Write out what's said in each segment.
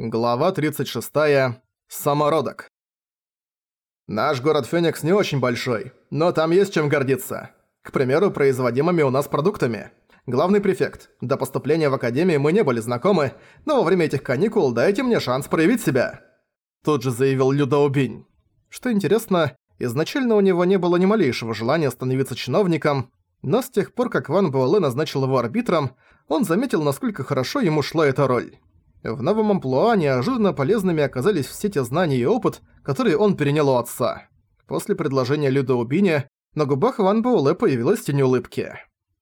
Глава 36. Самородок. Наш город Феникс не очень большой, но там есть чем гордиться. К примеру, производимыми у нас продуктами. Главный префект. До поступления в академию мы не были знакомы, но во время этих каникул дайте мне шанс проявить себя. Тут же заявил Людоубинь. Что интересно, изначально у него не было ни малейшего желания становиться чиновником, но с тех пор, как Ван Буэлэ назначил его арбитром, он заметил, насколько хорошо ему шла эта роль. В новом амплуа неожиданно полезными оказались все те знания и опыт, которые он перенял у отца. После предложения Люда Убини на губах Ван Боуле появилась тень улыбки.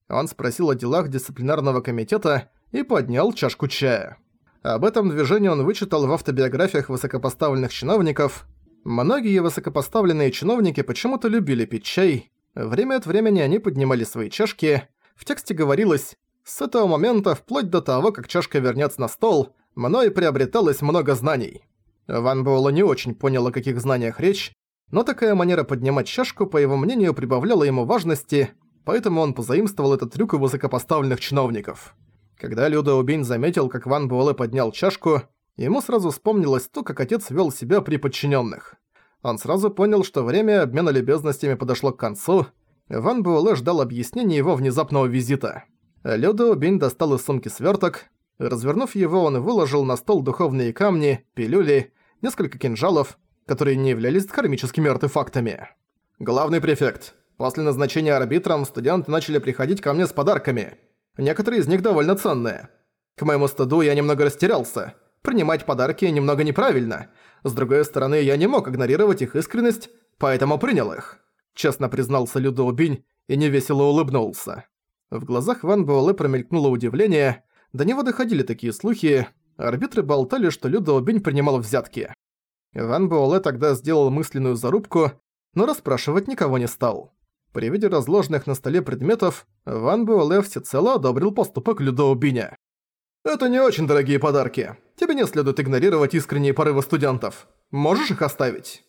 Он спросил о делах дисциплинарного комитета и поднял чашку чая. Об этом движении он вычитал в автобиографиях высокопоставленных чиновников. Многие высокопоставленные чиновники почему-то любили пить чай. Время от времени они поднимали свои чашки. В тексте говорилось «С этого момента, вплоть до того, как чашка вернется на стол, мной приобреталось много знаний. Ван Буэлло не очень понял, о каких знаниях речь, но такая манера поднимать чашку, по его мнению, прибавляла ему важности, поэтому он позаимствовал этот трюк у высокопоставленных чиновников. Когда Люда Убин заметил, как Ван Буэлэ поднял чашку, ему сразу вспомнилось то, как отец вел себя при подчиненных. Он сразу понял, что время обмена любезностями подошло к концу. Ван Буэлэ ждал объяснения его внезапного визита. Люда Убин достал из сумки сверток, Развернув его, он выложил на стол духовные камни, пилюли, несколько кинжалов, которые не являлись кармическими артефактами. «Главный префект, после назначения арбитром студенты начали приходить ко мне с подарками. Некоторые из них довольно ценные. К моему стыду я немного растерялся. Принимать подарки немного неправильно. С другой стороны, я не мог игнорировать их искренность, поэтому принял их». Честно признался Людоубинь и невесело улыбнулся. В глазах Ван Буэлэ промелькнуло удивление, до него доходили такие слухи, арбитры болтали, что Людо Бень принимал взятки. Ван Буэлэ тогда сделал мысленную зарубку, но расспрашивать никого не стал. При виде разложенных на столе предметов, Ван Буэлэ всецело одобрил поступок Людо Биня. «Это не очень дорогие подарки. Тебе не следует игнорировать искренние порывы студентов. Можешь их оставить?»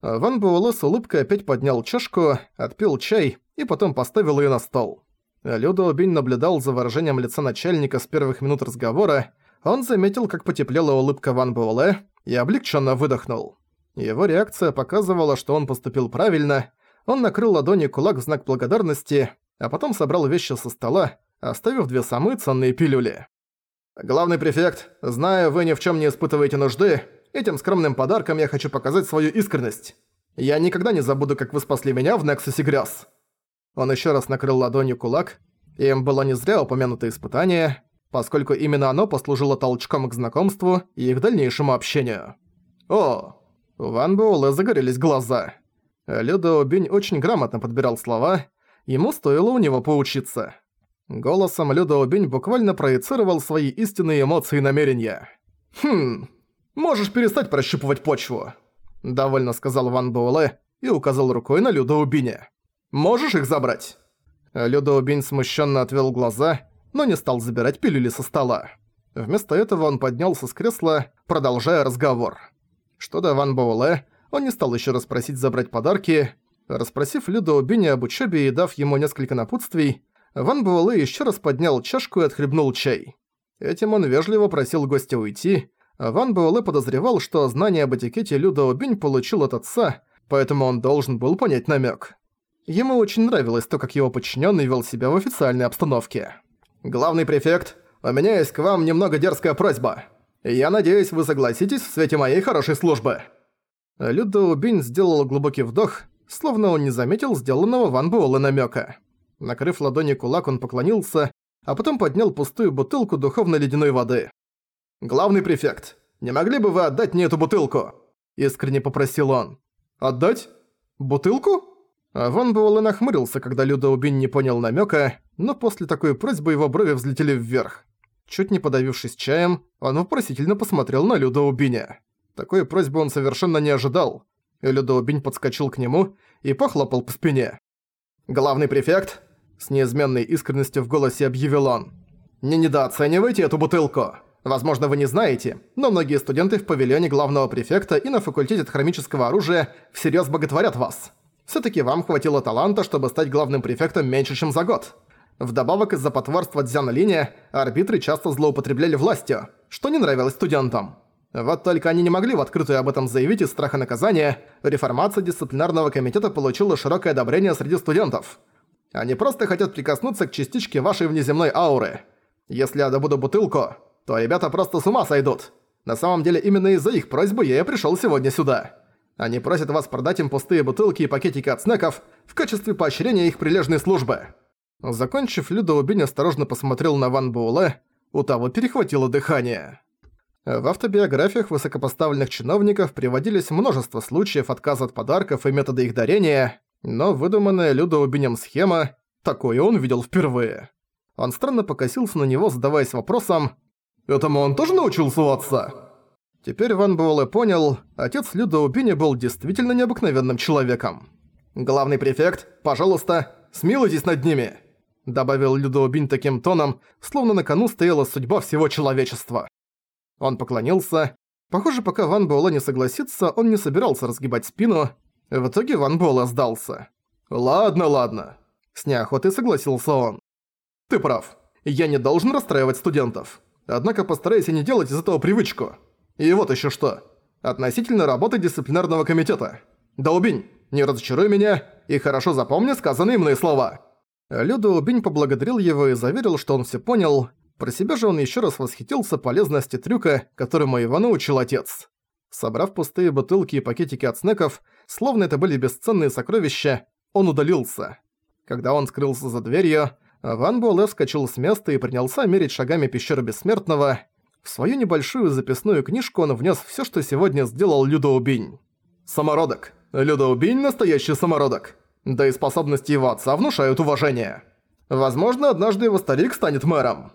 Ван Буэлэ с улыбкой опять поднял чашку, отпил чай и потом поставил ее на стол. Людоубин наблюдал за выражением лица начальника с первых минут разговора, он заметил, как потеплела улыбка Ван Буэлэ и облегченно выдохнул. Его реакция показывала, что он поступил правильно. Он накрыл ладони кулак в знак благодарности, а потом собрал вещи со стола, оставив две самые ценные пилюли. «Главный префект, знаю, вы ни в чем не испытываете нужды. Этим скромным подарком я хочу показать свою искренность. Я никогда не забуду, как вы спасли меня в Нексусе Грязь. Он еще раз накрыл ладонью кулак. и Им было не зря упомянуто испытание, поскольку именно оно послужило толчком к знакомству и их дальнейшему общению. О, у Ван Буэлэ загорелись глаза. Людо Бинь очень грамотно подбирал слова, ему стоило у него поучиться. Голосом Людо Бинь буквально проецировал свои истинные эмоции и намерения. «Хм, можешь перестать прощупывать почву», — довольно сказал Ван Буэлэ и указал рукой на Людо Биня. Можешь их забрать?» э, Людоубень смущенно отвел глаза, но не стал забирать пилюли со стола. Вместо этого он поднялся с кресла, продолжая разговор. Что до Ван Боуле, он не стал еще раз просить забрать подарки. расспросив Людоубиня об учебе и дав ему несколько напутствий, Ван Буэлэ еще раз поднял чашку и отхлебнул чай. Этим он вежливо просил гостя уйти. Ван Буэлэ подозревал, что знание об этикете Люда получил от отца, поэтому он должен был понять намек. Ему очень нравилось то, как его подчиненный вел себя в официальной обстановке. «Главный префект, у меня есть к вам немного дерзкая просьба. Я надеюсь, вы согласитесь в свете моей хорошей службы». Людо Бин сделал глубокий вдох, словно он не заметил сделанного Ван Буэлла намёка. Накрыв ладони кулак, он поклонился, а потом поднял пустую бутылку духовно-ледяной воды. «Главный префект, не могли бы вы отдать мне эту бутылку?» – искренне попросил он. «Отдать? Бутылку?» А Ван Буэлэ нахмурился, когда Людоубин не понял намёка, но после такой просьбы его брови взлетели вверх. Чуть не подавившись чаем, он вопросительно посмотрел на Людоубиня. Такой просьбы он совершенно не ожидал. Людоубинь подскочил к нему и похлопал по спине. «Главный префект!» – с неизменной искренностью в голосе объявил он. «Не недооценивайте эту бутылку! Возможно, вы не знаете, но многие студенты в павильоне главного префекта и на факультете хромического оружия всерьёз боготворят вас!» Всё-таки вам хватило таланта, чтобы стать главным префектом меньше, чем за год. Вдобавок, из-за потворства Дзяна Линя, арбитры часто злоупотребляли властью, что не нравилось студентам. Вот только они не могли в открытую об этом заявить из страха наказания, реформация дисциплинарного комитета получила широкое одобрение среди студентов. Они просто хотят прикоснуться к частичке вашей внеземной ауры. Если я добуду бутылку, то ребята просто с ума сойдут. На самом деле именно из-за их просьбы я и пришёл сегодня сюда. Они просят вас продать им пустые бутылки и пакетики от снеков в качестве поощрения их прилежной службы». Закончив, Людо Убинь осторожно посмотрел на Ван Буэлэ, у того перехватило дыхание. В автобиографиях высокопоставленных чиновников приводились множество случаев отказа от подарков и методы их дарения, но выдуманная Людо Убинем схема, такое он видел впервые. Он странно покосился на него, задаваясь вопросом «Этому он тоже научился у отца?» Теперь Ван Буэлэ понял, отец Люда Убини был действительно необыкновенным человеком. «Главный префект, пожалуйста, смилуйтесь над ними!» Добавил Людоубинь таким тоном, словно на кону стояла судьба всего человечества. Он поклонился. Похоже, пока Ван Буэлэ не согласится, он не собирался разгибать спину. В итоге Ван Буэлэ сдался. «Ладно, ладно», — с неохотой согласился он. «Ты прав. Я не должен расстраивать студентов. Однако постарайся не делать из этого привычку». И вот еще что. Относительно работы дисциплинарного комитета. Долбень, не разочаруй меня и хорошо запомни сказанные мне слова. Людо Убинь поблагодарил его и заверил, что он все понял. Про себя же он еще раз восхитился полезности трюка, которому его научил отец. Собрав пустые бутылки и пакетики от снеков, словно это были бесценные сокровища, он удалился. Когда он скрылся за дверью, Ван Буэлэ вскочил с места и принялся мерить шагами пещеру Бессмертного – в свою небольшую записную книжку он внес все, что сегодня сделал Людоубинь. «Самородок. Людоубинь – настоящий самородок. Да и способности его отца внушают уважение. Возможно, однажды его старик станет мэром».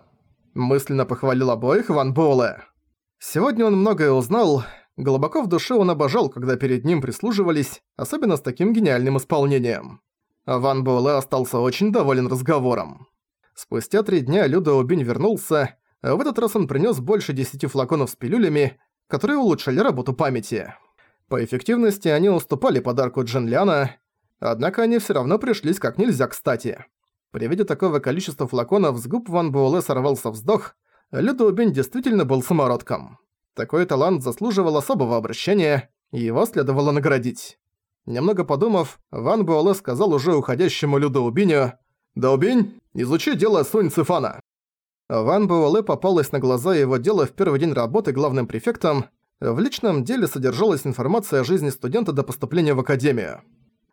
Мысленно похвалил обоих Ван Буэлэ. Сегодня он многое узнал. Глубоко в душе он обожал, когда перед ним прислуживались, особенно с таким гениальным исполнением. Ван Буэлэ остался очень доволен разговором. Спустя три дня Людоубинь вернулся – а в этот раз он принёс больше 10 флаконов с пилюлями, которые улучшали работу памяти. По эффективности они уступали подарку Джин Ляна, однако они всё равно пришлись как нельзя кстати. При виде такого количества флаконов с губ Ван Буэлэ сорвался вздох, Людоубин действительно был самородком. Такой талант заслуживал особого обращения, и его следовало наградить. Немного подумав, Ван Буэлэ сказал уже уходящему Людоубиню «Даубинь, изучи дело Сунь Цифана». Ван Буэлэ попалась на глаза его дела в первый день работы главным префектом. В личном деле содержалась информация о жизни студента до поступления в академию.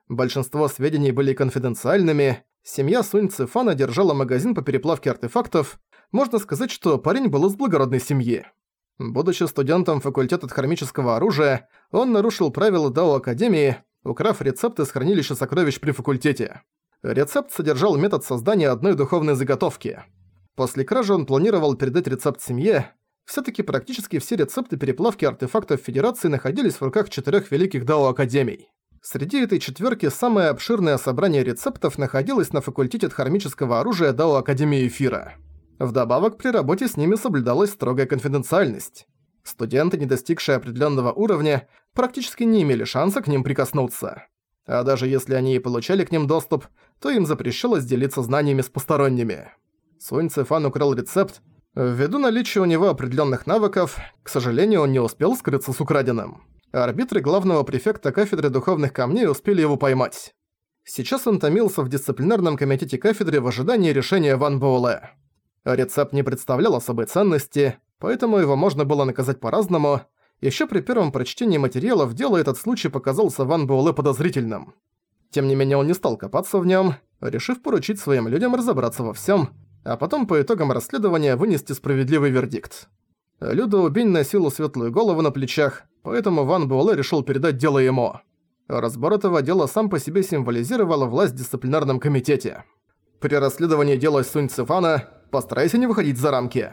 Большинство сведений были конфиденциальными. Семья Сунь Цифана держала магазин по переплавке артефактов. Можно сказать, что парень был из благородной семьи. Будучи студентом факультета хромического оружия, он нарушил правила Дао Академии, украв рецепт из хранилища сокровищ при факультете. Рецепт содержал метод создания одной духовной заготовки – После кражи он планировал передать рецепт семье. Всё-таки практически все рецепты переплавки артефактов Федерации находились в руках четырёх великих Дао Академий. Среди этой четвёрки самое обширное собрание рецептов находилось на факультете хромического оружия Дао Академии Эфира. Вдобавок, при работе с ними соблюдалась строгая конфиденциальность. Студенты, не достигшие определенного уровня, практически не имели шанса к ним прикоснуться. А даже если они и получали к ним доступ, то им запрещалось делиться знаниями с посторонними. Сунь Цифан украл рецепт. Ввиду наличия у него определенных навыков, к сожалению, он не успел скрыться с украденным. Арбитры главного префекта кафедры духовных камней успели его поймать. Сейчас он томился в дисциплинарном комитете кафедры в ожидании решения Ван Боуле. Рецепт не представлял особой ценности, поэтому его можно было наказать по-разному. Еще при первом прочтении материалов дело этот случай показался Ван Буэлэ подозрительным. Тем не менее он не стал копаться в нем, решив поручить своим людям разобраться во всем, а потом по итогам расследования вынести справедливый вердикт. Люда Убень носила светлую голову на плечах, поэтому Ван Буэлэ решил передать дело ему. Разбор этого дела сам по себе символизировал власть в дисциплинарном комитете. При расследовании дела Сунь Цифана постарайся не выходить за рамки.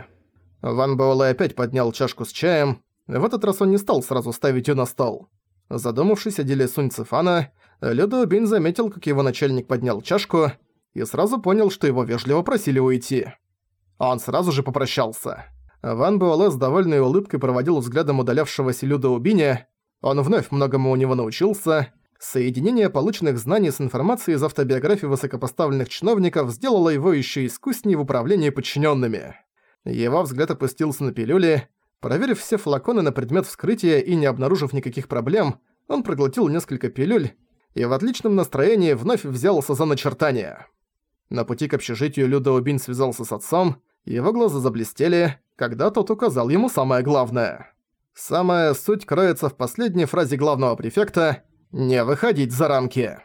Ван Буэлэ опять поднял чашку с чаем. В этот раз он не стал сразу ставить её на стол. Задумавшись о деле Сунь Цифана, Люда Убин заметил, как его начальник поднял чашку – и сразу понял, что его вежливо просили уйти. Он сразу же попрощался. Ван Буэлэ с довольной улыбкой проводил взглядом удалявшегося Люда Убиня. Он вновь многому у него научился. Соединение полученных знаний с информацией из автобиографии высокопоставленных чиновников сделало его еще искуснее в управлении подчиненными. Его взгляд опустился на пилюли. Проверив все флаконы на предмет вскрытия и не обнаружив никаких проблем, он проглотил несколько пилюль и в отличном настроении вновь взялся за начертание. На пути к общежитию Люда Убин связался с отцом, его глаза заблестели, когда тот указал ему самое главное. Самая суть кроется в последней фразе главного префекта «не выходить за рамки».